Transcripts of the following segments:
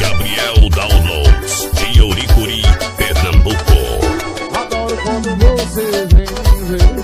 Gabriel Downloads, de Pernambuco. Adoro quando você vem, vem.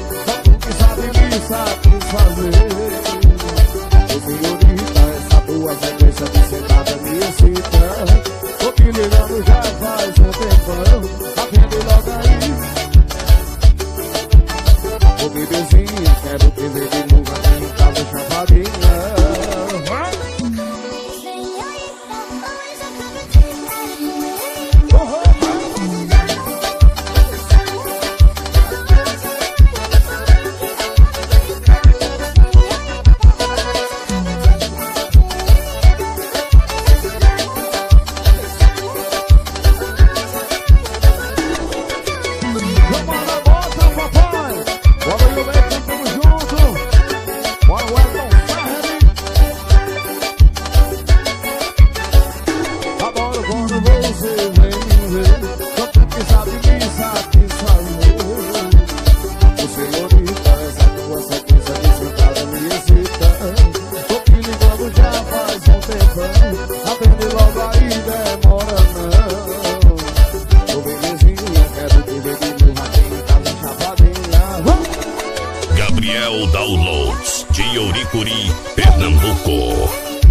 Daniel Downloads de Oricuri, Pernambuco.